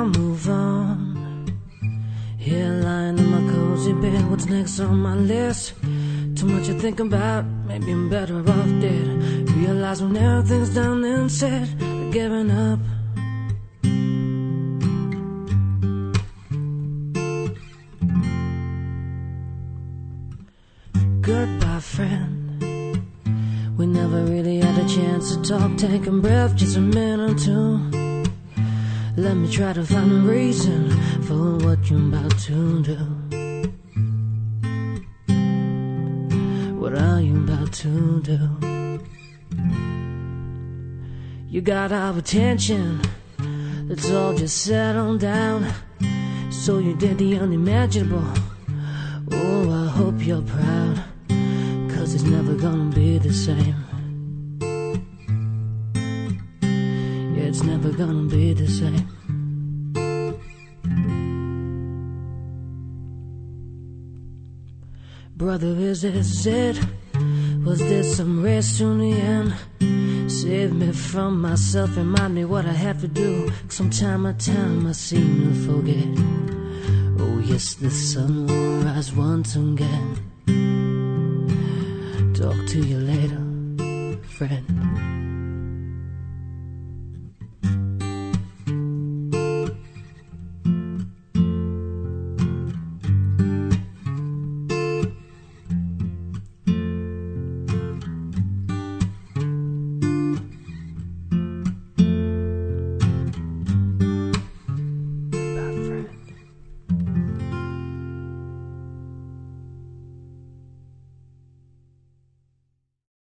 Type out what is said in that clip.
I move on. Here lying in my cozy bed, what's next on my list? Too much to think about, maybe I'm better off dead. Realize when everything's done and said, I've given up. Goodbye, friend. We never really had a chance to talk. Take a breath, just a minute or two. Let me try to find a reason for what you're about to do. What are you about to do? You got our attention, let's all just settle down. So you did the unimaginable. Oh, I hope you're proud. Cause it's never gonna be the same. Never gonna be the same. Brother, is this it? Was this some race to the end? Save me from myself, remind me what I have to do. Some time time I seem to forget. Oh, yes, the sun will rise once again. Talk to you later, friend.